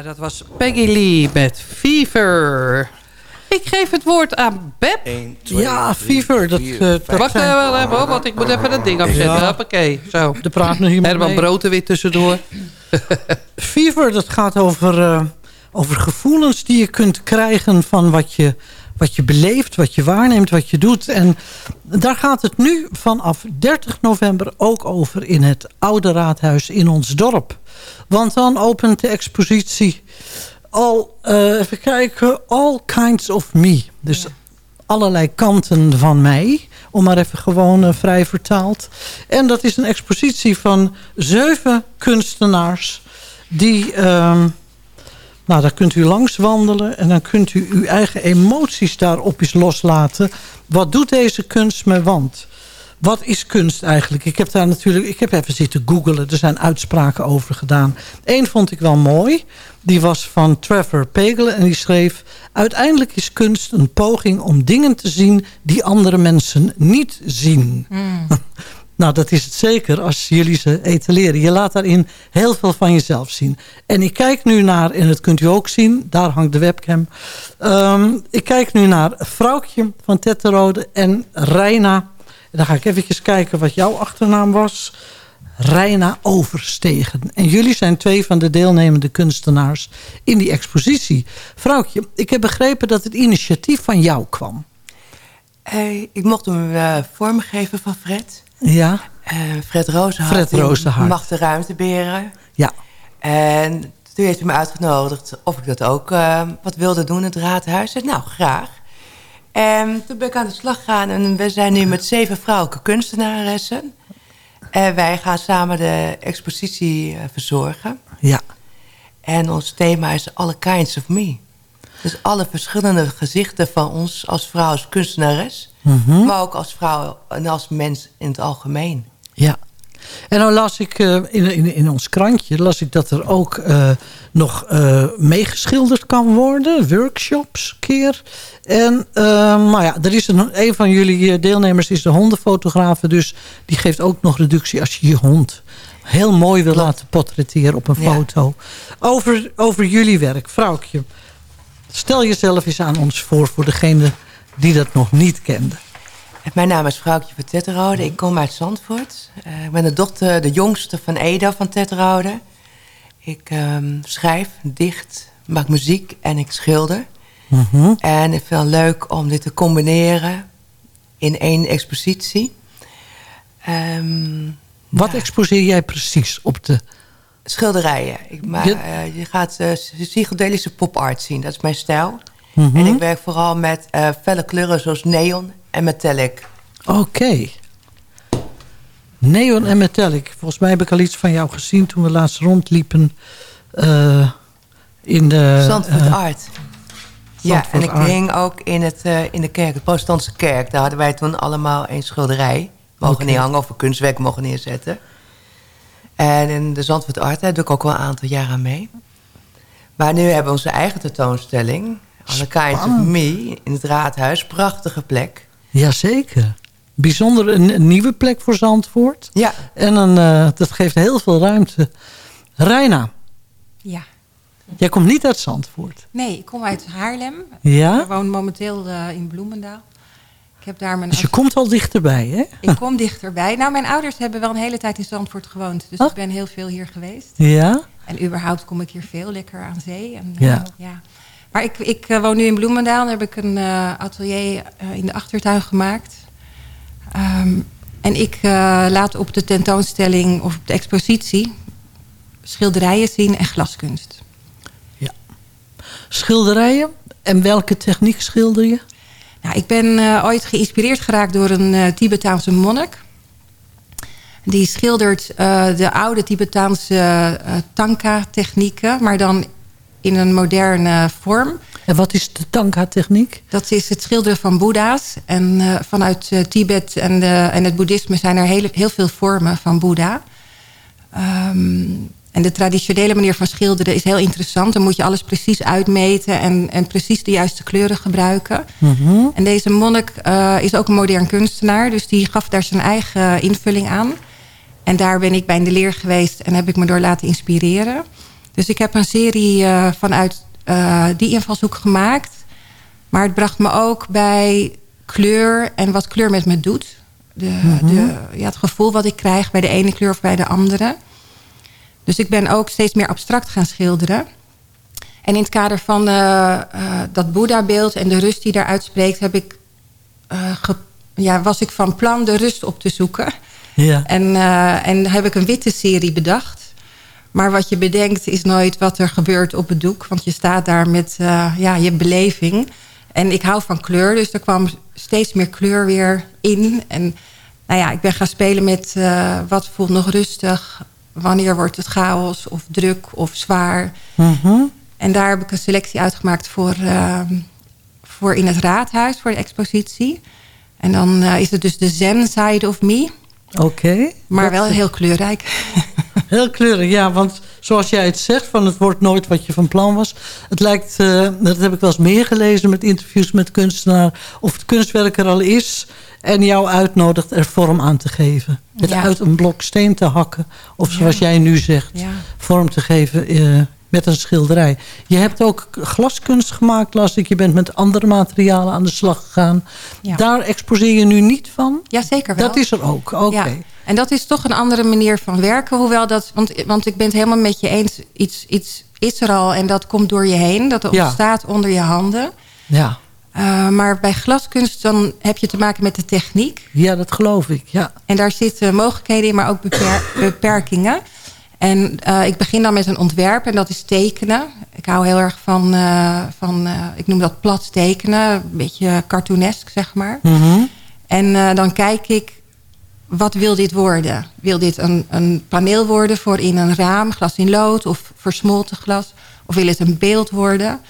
Ja, dat was Peggy Lee met Fever. Ik geef het woord aan Beb.
Ja, Fever. Dat, eh, dat
Wacht
zijn-
even, wel even, hoor, want ik moet even dat ding afzetten.
Ja.
Hoppakee, zo.
Er praat nog iemand
Herman. Brood er weer tussendoor.
Fever, dat gaat over, eh, over gevoelens die je kunt krijgen van wat je, wat je beleeft, wat je waarneemt, wat je doet. En daar gaat het nu vanaf 30 november ook over in het Oude Raadhuis in ons dorp. Want dan opent de expositie al, eh, even kijken, All Kinds of Me. Dus allerlei kanten van mij. Om maar even gewoon eh, vrij vertaald. En dat is een expositie van zeven kunstenaars. Die, ehm, nou daar kunt u langs wandelen. En dan kunt u uw eigen emoties daarop eens loslaten. Wat doet deze kunst me want? Wat is kunst eigenlijk? Ik heb daar natuurlijk, ik heb even zitten googelen. Er zijn uitspraken over gedaan. Eén vond ik wel mooi. Die was van Trevor Pagel en die schreef... Uiteindelijk is kunst een poging om dingen te zien... die andere mensen niet zien. nou, dat is het zeker als jullie ze etaleren. Je laat daarin heel veel van jezelf zien. En ik kijk nu naar, en dat kunt u ook zien... daar hangt de webcam. Ehm, ik kijk nu naar Vrouwtje van Tetterode en Reina... Dan ga ik even kijken wat jouw achternaam was... Reina Overstegen. En jullie zijn twee van de deelnemende kunstenaars in die expositie. Vrouwtje, ik heb begrepen dat het initiatief van jou kwam.
Eh, ik mocht hem uh, vormgeven van Fred.
Ja.
Uh, Fred Rozenhart.
Fred Rozenhart.
mag de ruimte beren.
Ja.
En toen heeft hij me uitgenodigd of ik dat ook wat wilde doen in het raadhuis. Zei, nou, graag. En toen ben ik aan de slag gegaan en we zijn nu met zeven vrouwelijke kunstenaressen. En wij gaan samen de expositie uh, verzorgen.
Ja.
En ons thema is All Kinds of Me. Dus alle verschillende gezichten van ons als vrouw, als kunstenares.
Mhm.
Maar ook als vrouw en als mens in het algemeen.
Ja. En dan las ik uh, in, in, in, ons krantje las ik dat er ook uh, nog uh, meegeschilderd kan worden. Workshops keer. En maar ja, er is een, een van jullie deelnemers is de hondenfotografe. Dus die geeft ook nog reductie als je je hond heel mooi wil laten portretteren op een foto. Over, over jullie werk. Vrouwtje, stel jezelf eens aan ons voor voor degene die dat nog niet kende.
Mijn naam is Vrouwtje van Tetterode. Ik kom uit Zandvoort. Uh, ik ben de dochter, de jongste van Eda van Tetterode. Ik um, schrijf, dicht, maak muziek en ik schilder.
Mm -hmm.
En ik vind het leuk om dit te combineren in één expositie. Um,
Wat ja. exposeer jij precies op de...
Schilderijen. Ik ma
Je-
uh, je gaat uh, psychedelische pop art zien. Dat is mijn stijl.
Mhm.
En ik werk vooral met uh, felle kleuren zoals neon en metallic.
Oké. Neon en Metallic. Volgens mij heb ik al iets van jou gezien toen we laatst rondliepen eh, in de...
Zandvoort
eh,
Art. Ja, en
Zandvoort
ik
Art.
hing ook in, het, eh, in de kerk, de protestantse kerk. Daar hadden wij toen allemaal een schilderij. Mogen
Oké.
niet hangen of een kunstwerk mogen neerzetten. En in de Zandvoort Art daar doe ik ook wel een aantal jaar aan mee. Maar nu hebben we onze eigen tentoonstelling. Alle Kinds of
Spannend.
Me in het raadhuis. Prachtige plek.
Jazeker. Bijzonder een, een nieuwe plek voor Zandvoort.
Ja.
En een, eh, dat geeft heel veel ruimte. Reina,
Ja.
jij komt niet uit Zandvoort.
Nee, ik kom uit Haarlem.
Ja?
Ik woon momenteel eh, in Bloemendaal. Ik heb daar mijn...
Dus je komt al dichterbij, hè?
Ik kom dichterbij. Nou, mijn ouders hebben wel een hele tijd in Zandvoort gewoond. Dus ik ben heel veel hier geweest.
Ja?
En überhaupt kom ik hier veel lekker aan zee. En, eh,
Ja.
ja. Maar ik, ik eh, woon nu in Bloemendaal. Daar heb ik een eh, atelier eh, in de achtertuin gemaakt. Ehm, en ik laat op de tentoonstelling of op de expositie schilderijen zien en glaskunst.
Schilderijen. En welke techniek schilder je?
Nou, ik ben ooit geïnspireerd geraakt door een Tibetaanse monnik. Die schildert de oude Tibetaanse tanka-technieken, maar dan in een moderne vorm.
En wat is de tanka-techniek?
Dat is het schilderen van boeddha's. En eh, vanuit eh, Tibet en, de, en het boeddhisme zijn er heel, heel veel vormen van boeddha. Ehm, en de traditionele manier van schilderen is heel interessant. Dan moet je alles precies uitmeten en, en precies de juiste kleuren gebruiken.
Mhm.
En deze monnik eh, is ook een modern kunstenaar. Dus die gaf daar zijn eigen invulling aan. En daar ben ik bij in de leer geweest en heb ik me door laten inspireren. Dus ik heb een serie eh, vanuit eh, die invalshoek gemaakt. Maar het bracht me ook bij kleur en wat kleur met me doet. De,
Mhm.
de, ja, het gevoel wat ik krijg bij de ene kleur of bij de andere. Dus ik ben ook steeds meer abstract gaan schilderen. En in het kader van eh, dat Boeddha-beeld en de rust die daaruit spreekt... Heb ik, ja, was ik van plan de rust op te zoeken.
Ja.
En, en heb ik een witte serie bedacht. Maar wat je bedenkt is nooit wat er gebeurt op het doek. Want je staat daar met uh, ja, je beleving. En ik hou van kleur, dus er kwam steeds meer kleur weer in. En nou ja, ik ben gaan spelen met uh, wat voelt nog rustig. Wanneer wordt het chaos of druk of zwaar.
Mm -hmm.
En daar heb ik een selectie uitgemaakt voor, uh, voor in het raadhuis, voor de expositie. En dan is het dus de zen side of me.
Oké. Okay.
Maar wel heel kleurrijk.
Heel kleurig, ja. Want zoals jij het zegt, van het wordt nooit wat je van plan was. Het lijkt, uh, dat heb ik wel eens meer gelezen met interviews met kunstenaar... of het kunstwerk er al is en jou uitnodigt er vorm aan te geven. Het
Ja.
uit een blok steen te hakken. Of zoals jij nu zegt, vorm te geven uh, met een schilderij. Je hebt ook glaskunst gemaakt, las ik. Je bent met andere materialen aan de slag gegaan.
Ja.
Daar exposeer je nu niet van?
Jazeker wel.
Dat is er ook, oké.
Ja. En dat is toch een andere manier van werken. Hoewel dat, want, want ik ben het helemaal met je eens. Iets, iets is er al en dat komt door je heen. Dat
Ja.
ontstaat onder je handen.
Ja.
Uh, maar bij glaskunst dan heb je te maken met de techniek.
Ja, dat geloof ik, ja.
En daar zitten mogelijkheden in, maar ook beper beperkingen. En uh, ik begin dan met een ontwerp en dat is tekenen. Ik hou heel erg van, uh, van ik noem dat plat tekenen. Een beetje cartoonesk, zeg maar.
Mm -hmm.
En dan kijk ik, wat wil dit worden? Wil dit een, een paneel worden voor in een raam, glas in lood of versmolten glas? Of wil het een beeld worden?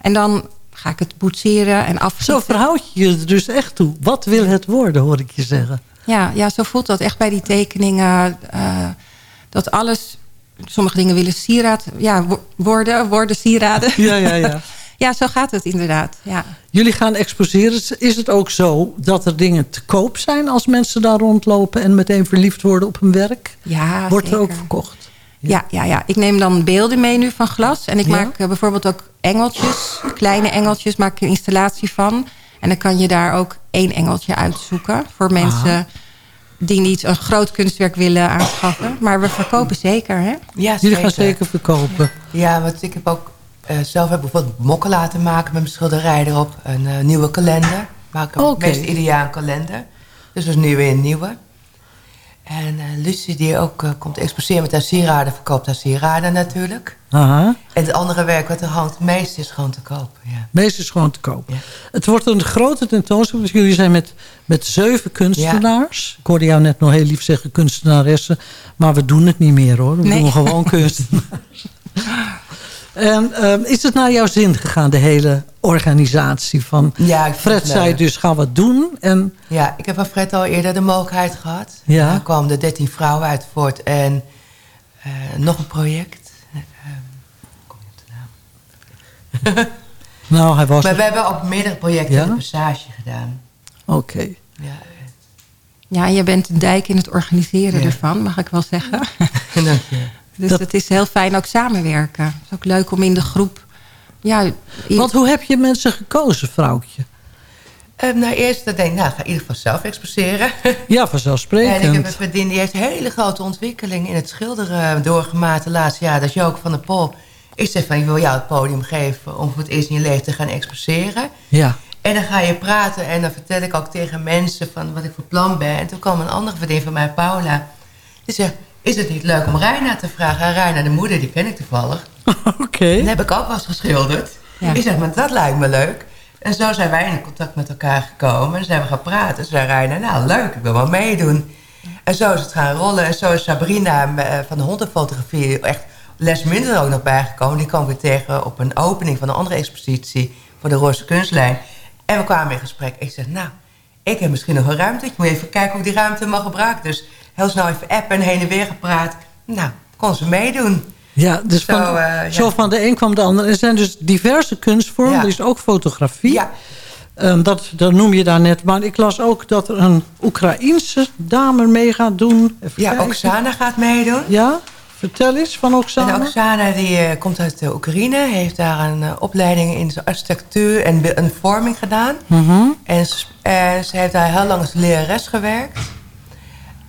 En dan ga ik het boetseren en afschieten.
Zo verhoud je je er dus echt toe. Wat wil het worden, hoor ik je zeggen.
Ja, ja zo voelt dat echt bij die tekeningen. Dat alles, sommige dingen willen sieraad ja, worden, worden sieraden.
Ja, ja, ja.
ja, zo gaat het inderdaad. Ja.
Jullie gaan exposeren. Is het ook zo dat er dingen te koop zijn... als mensen daar rondlopen en meteen verliefd worden op hun werk?
Ja,
Wordt
zeker.
er ook verkocht?
Ja, ja, ja. Ik neem dan beelden mee nu van glas. En ik ja? maak uh, bijvoorbeeld ook engeltjes. Kleine engeltjes maak ik een installatie van. En dan kan je daar ook één engeltje uitzoeken. Voor mensen ah. Die niet een groot kunstwerk willen aanschaffen. Maar we verkopen zeker, hè?
Ja,
Jullie gaan zeker verkopen.
Ja, want ik heb ook uh, zelf heb bijvoorbeeld mokken laten maken... met mijn schilderij erop. Een uh, nieuwe kalender. Maak ik
okay.
meest ieder jaar een kalender. Dus dat is nu weer een nieuwe. En uh, Lucie die ook uh, komt exposeren met haar sieraden... verkoopt haar sieraden natuurlijk.
Aha.
En het andere werk wat er hangt, het meeste is gewoon te kopen. Ja.
Het meeste is gewoon te kopen. Ja. Het wordt een grote tentoonstelling. Jullie zijn met, met zeven kunstenaars. Ja. Ik hoorde jou net nog heel lief zeggen kunstenaressen. Maar we doen het niet meer hoor. We
nee.
doen gewoon kunstenaars. En uh, is het naar jouw zin gegaan, de hele organisatie? Van
ja,
Fred zei dus, ga wat doen. En...
Ja, ik heb van Fred al eerder de mogelijkheid gehad.
Ja.
Daar kwamen de 13 vrouwen uit voort. En uh, nog een project. Uh, kom je op de naam?
nou, hij was...
Maar we hebben ook meerdere projecten ja? in de passage gedaan.
Oké. Okay.
Ja.
ja, je bent de dijk in het organiseren ja. ervan, mag ik wel zeggen.
Dank je.
Dus dat... het is heel fijn ook samenwerken. Het is ook leuk om in de groep... Ja,
Want hoe heb je mensen gekozen, vrouwtje?
Uh, nou, eerst denk ik, nou, ga in ieder geval zelf exposeren.
Ja, vanzelfsprekend.
En ik heb een vriendin, die heeft een hele grote ontwikkeling in het schilderen doorgemaakt de laatste jaar. Dat is Joke van der Pol. Ik zeg van, ik wil jou het podium geven om voor het eerst in je leven te gaan exposeren.
Ja.
En dan ga je praten en dan vertel ik ook tegen mensen van wat ik voor plan ben. En toen kwam een andere vriendin van mij, Paula. Die zegt, is het niet leuk om Reina te vragen? En Reina, de moeder, die ken ik toevallig.
Oké. Okay.
Die heb ik ook wel eens geschilderd. Ja. Ik zeg, maar dat lijkt me leuk. En zo zijn wij in contact met elkaar gekomen. En zijn we gaan praten. Toen zei Reina, nou leuk, ik wil wel meedoen. En zo is het gaan rollen. En zo is Sabrina van de hondenfotografie echt les minder ook nog bijgekomen. Die kwam weer tegen op een opening van een andere expositie voor de Roze Kunstlijn. En we kwamen in gesprek. Ik zeg, nou, ik heb misschien nog een ruimte. Ik moet even kijken hoe ik die ruimte mag gebruiken. Dus heel snel even appen en heen en weer gepraat. Nou, kon ze meedoen.
Ja, dus
zo,
van,
uh,
zo
ja.
van de een kwam de ander. Er zijn dus diverse kunstvormen.
Ja.
Er is ook fotografie.
Ja.
Um, dat, dat noem je daar net. Maar ik las ook dat er een Oekraïense dame mee gaat doen. Even
ja,
kijken.
Oksana gaat meedoen.
Ja, vertel eens van Oksana.
En Oksana die, uh, komt uit de Oekraïne. Heeft daar een uh, opleiding in architectuur en een vorming gedaan.
Mm -hmm.
en, en ze heeft daar heel lang als lerares gewerkt.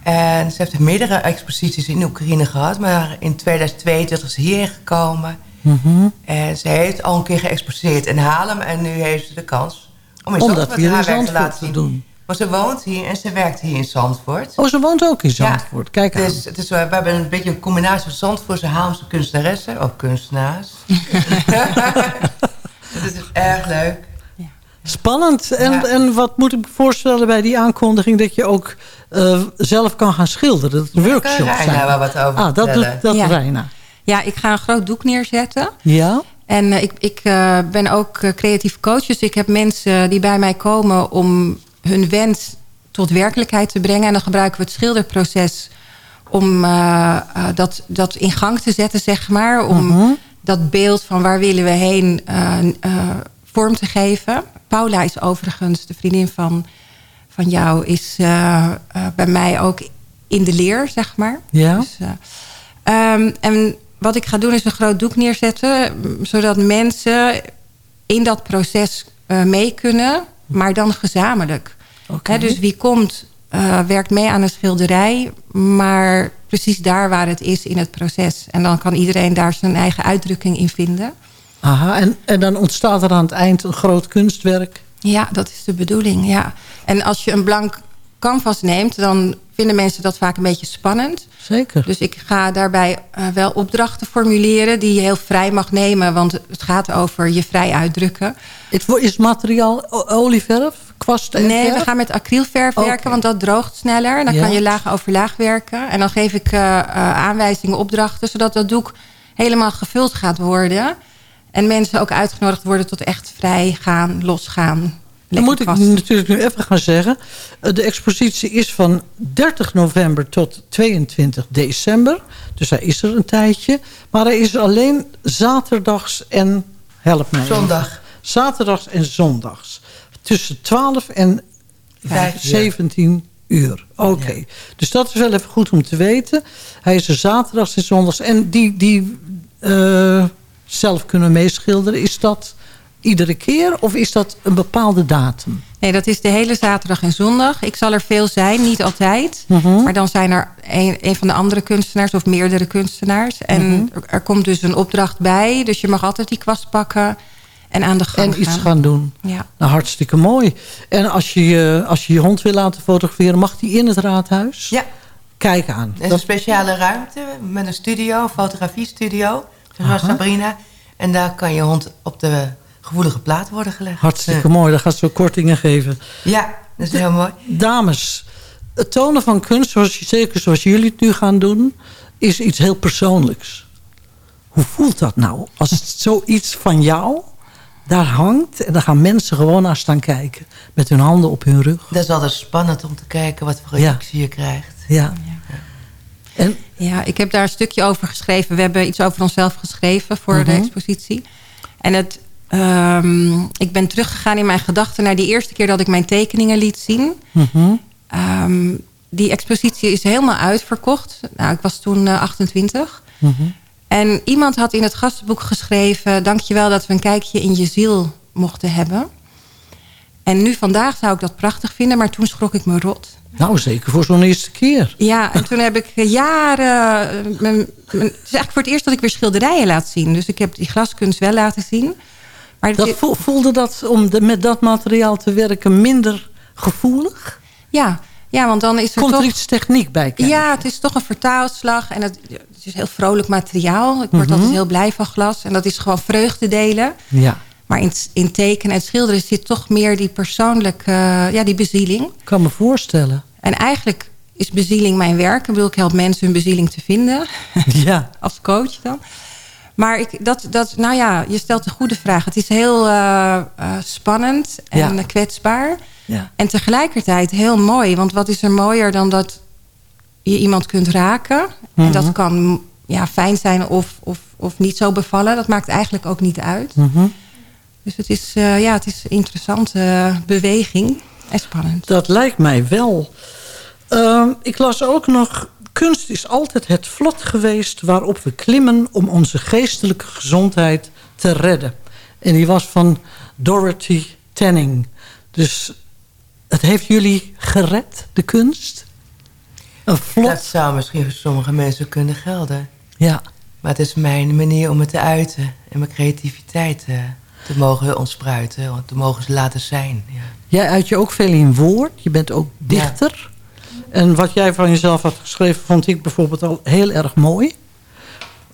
En ze heeft meerdere exposities in Oekraïne gehad. Maar in 2022 is ze hierheen gekomen.
Mm -hmm.
En ze heeft al een keer geëxposeerd in Haarlem. En nu heeft ze de kans om in weer
haar werk te laten
zien.
doen.
Maar ze woont hier en ze werkt hier in Zandvoort.
Oh, ze woont ook in Zandvoort. Kijk aan.
Dus, het is, we hebben een beetje een combinatie van Zandvoortse Haamse kunstenaressen. Ook kunstenaars. Het is erg leuk.
Spannend. En, en wat moet ik me voorstellen bij die aankondiging... dat je ook eh, zelf kan gaan schilderen? Dat workshops
Reina
zijn.
wel wat over
Ah, dat doet dat
Ja.
Reina.
Ja, ik ga een groot doek neerzetten.
Ja?
En eh, ik, ik eh, ben ook eh, creatief coach. Dus ik heb mensen die bij mij komen om hun wens tot werkelijkheid te brengen. En dan gebruiken we het schilderproces om eh, eh, dat, dat in gang te zetten, zeg maar. Om
Mhm.
dat beeld van waar willen we heen eh, vorm te geven. Paula is overigens, de vriendin van, van jou, is bij mij ook in de leer, zeg maar.
Ja?
Dus, eh, ehm, en wat ik ga doen is een groot doek neerzetten... zodat mensen in dat proces mee kunnen, maar dan gezamenlijk. Dus wie komt, eh, werkt mee aan een schilderij... maar precies daar waar het is in het proces. En dan kan iedereen daar zijn eigen uitdrukking in vinden.
Aha, en, en dan ontstaat er aan het eind een groot kunstwerk.
Ja, dat is de bedoeling, ja. En als je een blank canvas neemt... dan vinden mensen dat vaak een beetje spannend.
Zeker.
Dus ik ga daarbij eh, wel opdrachten formuleren... die je heel vrij mag nemen. Want het gaat over je vrij uitdrukken.
Het is materiaal olieverf, kwast en
Nee,
verf?
we gaan met acrylverf werken, want dat droogt sneller. Dan
Ja.
kan je laag over laag werken. En dan geef ik eh, eh, aanwijzingen, opdrachten... zodat dat doek helemaal gevuld gaat worden. En mensen ook uitgenodigd worden tot echt vrij gaan, losgaan.
Dan moet ik natuurlijk nu even gaan zeggen. eh, De expositie is van 30 november tot 22 december. Dus hij is er een tijdje. Maar hij is alleen zaterdags en... Help mij. even.
Zondag.
Zaterdags en zondags. Tussen 12 en
Vijf uur.
17 uur. Oké. Dus dat is wel even goed om te weten. Hij is er zaterdags en zondags. En die, die eh, zelf kunnen meeschilderen. Is dat iedere keer of is dat een bepaalde datum?
Nee, dat is de hele zaterdag en zondag. Ik zal er veel zijn, niet altijd.
Mhm.
Maar dan zijn er een, een van de andere kunstenaars of meerdere kunstenaars. En
Mhm.
er, er komt dus een opdracht bij. Dus je mag altijd die kwast pakken en aan de gang
En iets gaan doen.
Ja.
Nou, hartstikke mooi. En als je, je- als je je hond wil laten fotograferen, mag die in het raadhuis?
Ja.
Kijk aan.
Er is een speciale ruimte met een studio, een fotografiestudio. Zoals
Aha.
Sabrina. En daar kan je hond op de gevoelige plaat worden gelegd.
Hartstikke mooi. Daar gaat ze ook kortingen geven.
Ja, dat is heel mooi.
Dames, het tonen van kunst, zoals, je- zeker zoals jullie het nu gaan doen... is iets heel persoonlijks. Hoe voelt dat nou? Als het zoiets van jou daar hangt... en dan gaan mensen gewoon naar staan kijken... met hun handen op hun rug.
Dat is altijd spannend om te kijken wat voor reactie je krijgt.
Ja. En,
Ja, ik heb daar een stukje over geschreven. We hebben iets over onszelf geschreven voor de
Mhm.
expositie. En het, ehm, ik ben teruggegaan in mijn gedachten naar die eerste keer dat ik mijn tekeningen liet zien.
Mhm.
Ehm, die expositie is helemaal uitverkocht. Nou, ik was toen eh, 28.
Mhm.
En iemand had in het gastenboek geschreven... dankjewel dat we een kijkje in je ziel mochten hebben. En nu vandaag zou ik dat prachtig vinden... maar toen schrok ik me rot.
Nou, zeker voor zo'n eerste keer.
Ja, en toen heb ik jaren... eh, mijn- mijn- het is eigenlijk voor het eerst dat ik weer schilderijen laat zien. Dus ik heb die glaskunst wel laten zien. Maar
Dat vo- voelde dat om de, met dat materiaal te werken minder gevoelig?
Ja, ja, want dan is er
Komt
toch...
er iets techniek bij kijken?
Ja, het is toch een vertaalslag. En het, het is heel vrolijk materiaal. Ik word
Mhm.
altijd heel blij van glas. En dat is gewoon vreugde delen.
Ja,
Maar in, in tekenen en schilderen zit toch meer die persoonlijke... eh, ja, die bezieling.
ik kan me voorstellen.
En eigenlijk is bezieling mijn werk. Ik bedoel, ik help mensen hun bezieling te vinden.
Ja.
Als coach dan. Maar ik, dat, dat, nou ja, je stelt een goede vraag. Het is heel eh, eh, spannend en
Ja.
kwetsbaar.
Ja.
En tegelijkertijd heel mooi. Want wat is er mooier dan dat je iemand kunt raken.
Mhm.
En dat kan ja, fijn zijn of, of, of niet zo bevallen. Dat maakt eigenlijk ook niet uit.
Mhm.
Dus het is, eh, ja, het is een interessante beweging. En spannend.
Dat lijkt mij wel. Ehm, ik las ook nog... Kunst is altijd het vlot geweest waarop we klimmen... om onze geestelijke gezondheid te redden. En die was van Dorothy Tanning. Dus het heeft jullie gered, de kunst? Een vlot...
Dat zou misschien voor sommige mensen kunnen gelden.
Ja.
Maar het is mijn manier om het te uiten. En mijn creativiteit eh, te mogen ontspruiten. Te mogen laten zijn. Ja.
Jij uit je ook veel in woord. Je bent ook dichter. En wat jij van jezelf had geschreven... vond ik bijvoorbeeld al heel erg mooi.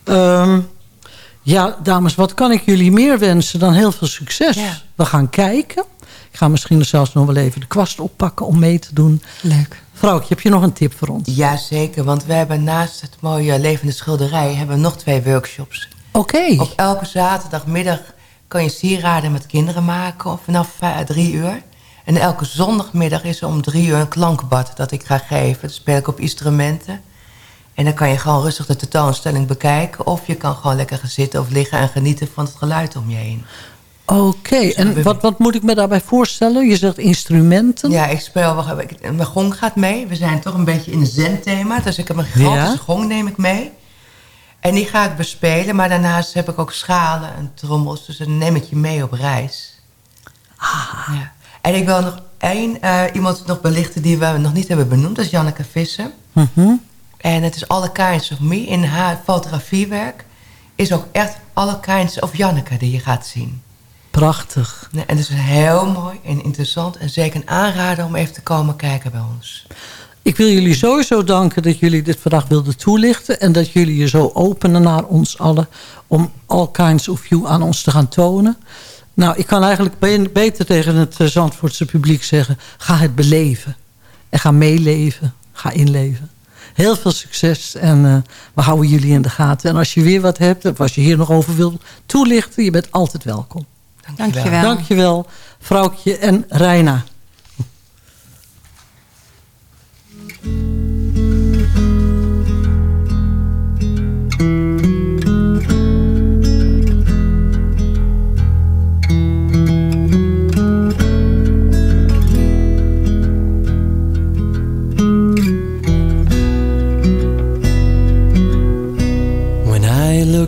Ehm, ja, dames, wat kan ik jullie meer wensen dan heel veel succes? We gaan kijken. Ik ga misschien zelfs nog wel even de kwast oppakken om mee te doen.
Leuk.
Vrouwtje, heb je nog een tip voor ons?
Jazeker, want we hebben naast het mooie levende schilderij... hebben we nog twee workshops.
Oké.
Op elke zaterdagmiddag kan je sieraden met kinderen maken... of vanaf eh, drie uur. En elke zondagmiddag is er om drie uur een klankbad dat ik ga geven. Dan speel ik op instrumenten. En dan kan je gewoon rustig de tentoonstelling bekijken... of je kan gewoon lekker gaan zitten of liggen en genieten van het geluid om je heen.
Oké, en wat, wat moet ik me daarbij voorstellen? Je zegt instrumenten.
Ja, ik speel... Mijn gong gaat mee. We zijn toch een beetje in een zen-thema. Dus ik heb een gigantische ja? gong neem ik mee. En die ga ik bespelen. Maar daarnaast heb ik ook schalen en trommels. Dus dan neem ik je mee op reis.
Ah.
Ja. En ik wil nog één uh, iemand nog belichten die we nog niet hebben benoemd. Dat is Janneke Vissen.
-hmm.
En het is Alle Kinds of Me. In haar fotografiewerk is ook echt Alle Kinds of Janneke die je gaat zien.
Prachtig.
En het is heel mooi en interessant. En zeker een aanrader om even te komen kijken bij ons.
Ik wil jullie sowieso danken dat jullie dit vandaag wilden toelichten. En dat jullie je zo openen naar ons allen. Om all kinds of you aan ons te gaan tonen. Nou, ik kan eigenlijk beter tegen het Zandvoortse publiek zeggen. Ga het beleven. En ga meeleven. Ga inleven. Heel veel succes en uh, we houden jullie in de gaten. En als je weer wat hebt, of als je hier nog over wilt toelichten... je bent altijd welkom.
Dankjewel.
Dankjewel, vrouwtje en Reina.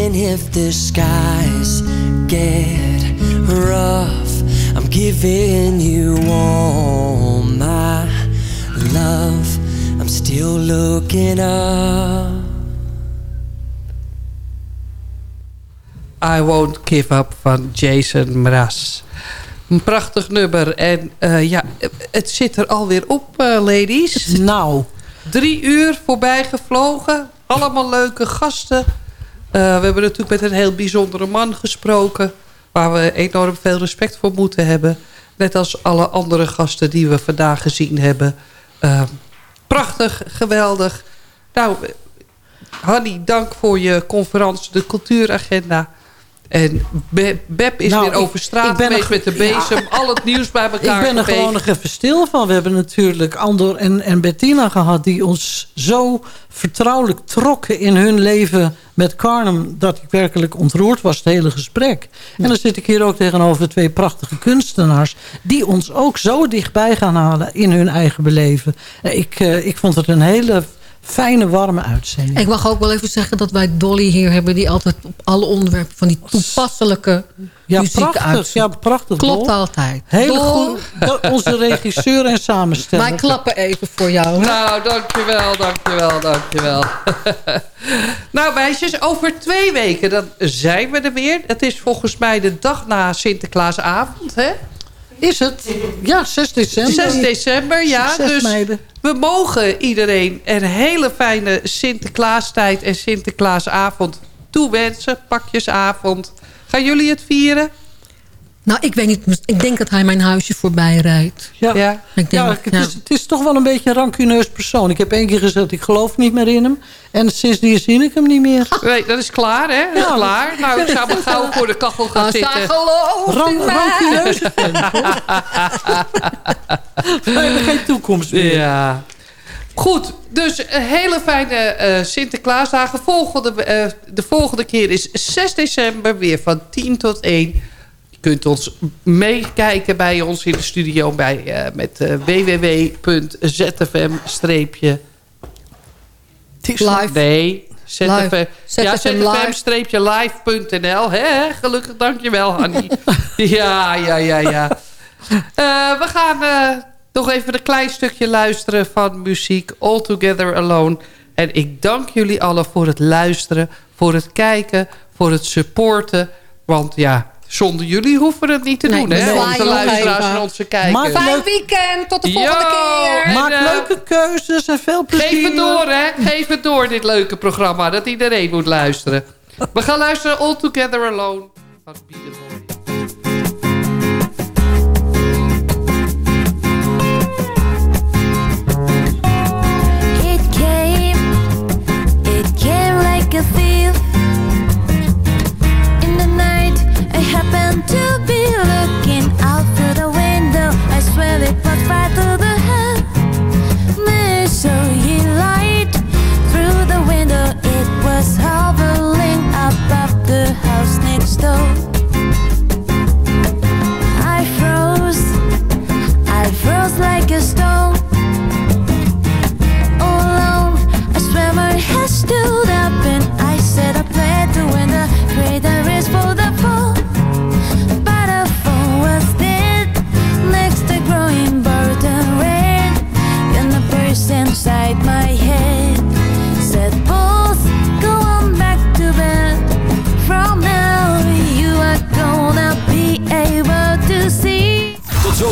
Even if the skies get rough, I'm giving you all my love. I'm still looking up.
I Won't Give Up van Jason Mraz. Een prachtig nummer. En uh, ja, het zit er alweer op, uh, ladies.
Nou.
Drie uur voorbij gevlogen. Allemaal leuke gasten. Uh, we hebben natuurlijk met een heel bijzondere man gesproken. Waar we enorm veel respect voor moeten hebben. Net als alle andere gasten die we vandaag gezien hebben. prachtig, geweldig. Nou, Hanny, dank voor je conferentie, de cultuuragenda. En Beb is
nou,
weer over straat geweest met de bezem. Al het nieuws bij elkaar
Ik ben er gewoon nog even stil van. We hebben natuurlijk Andor en, en Bettina gehad... die ons zo vertrouwelijk trokken in hun leven met Carnem... dat ik werkelijk ontroerd was, het hele gesprek. En dan zit ik hier ook tegenover twee prachtige kunstenaars... die ons ook zo dichtbij gaan halen in hun eigen beleven. Ik, uh, ik vond het een hele fijne, warme uitzending.
Ik mag ook wel even zeggen dat wij Dolly hier hebben... die altijd op alle onderwerpen van die toepasselijke
ja,
muziek
prachtig. Ja, prachtig.
Klopt
Dol.
altijd.
Hele
Dol.
goed. Onze regisseur en samensteller.
Wij klappen even voor jou.
Nou, dankjewel, dankjewel, dankjewel. nou meisjes, over twee weken dan zijn we er weer. Het is volgens mij de dag na Sinterklaasavond, hè?
Is het? Ja, 6 december.
6 december, ja. Dus
meiden.
we mogen iedereen een hele fijne Sinterklaastijd en Sinterklaasavond toewensen. Pakjesavond. Gaan jullie het vieren?
Nou, ik weet niet. Ik denk dat hij mijn huisje voorbij rijdt.
Ja,
ja.
Ik denk,
ja, het, is, het is toch wel een beetje een rancuneus persoon. Ik heb één keer gezegd, ik geloof niet meer in hem. En sindsdien zie ik hem niet meer.
Nee, dat is klaar, hè? Dat is
Ja.
klaar. Nou, ik zou maar gauw voor de kachel gaan
Als hij
zitten.
gelooft
Ran, hebben geen toekomst meer.
Ja. Goed, dus een hele fijne eh, Sinterklaasdagen. Volgende, eh, de volgende keer is 6 december weer van 10 tot 1. Je kunt ons meekijken bij ons in de studio bij, eh, met eh, www.zfm-
Live.
Nee, ZFM,
Live.
ja,
ZFM live.
zfm-live.nl. Hè? Gelukkig, dankjewel, Hanny. ja, ja, ja, ja. Eh, we gaan nog even een klein stukje luisteren van muziek All Together Alone. En ik dank jullie allen voor het luisteren, voor het kijken, voor het supporten. Want ja, zonder jullie hoeven we het niet te
Nee,
doen, hè? Onze luisteraars en onze kijkers.
Maak
Fijn
leuk-
weekend. Tot de volgende keer.
Maak
En, eh,
leuke keuzes en veel plezier.
Geef het door, hè. Geef het door, dit leuke programma. Dat iedereen moet luisteren. We gaan luisteren All Together Alone. van. It
came, it came like a thief.